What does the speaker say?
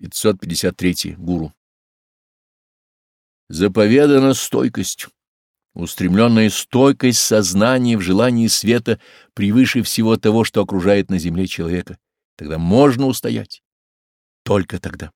553. Гуру. Заповедана стойкость. Устремленная стойкость сознания в желании света превыше всего того, что окружает на земле человека. Тогда можно устоять. Только тогда.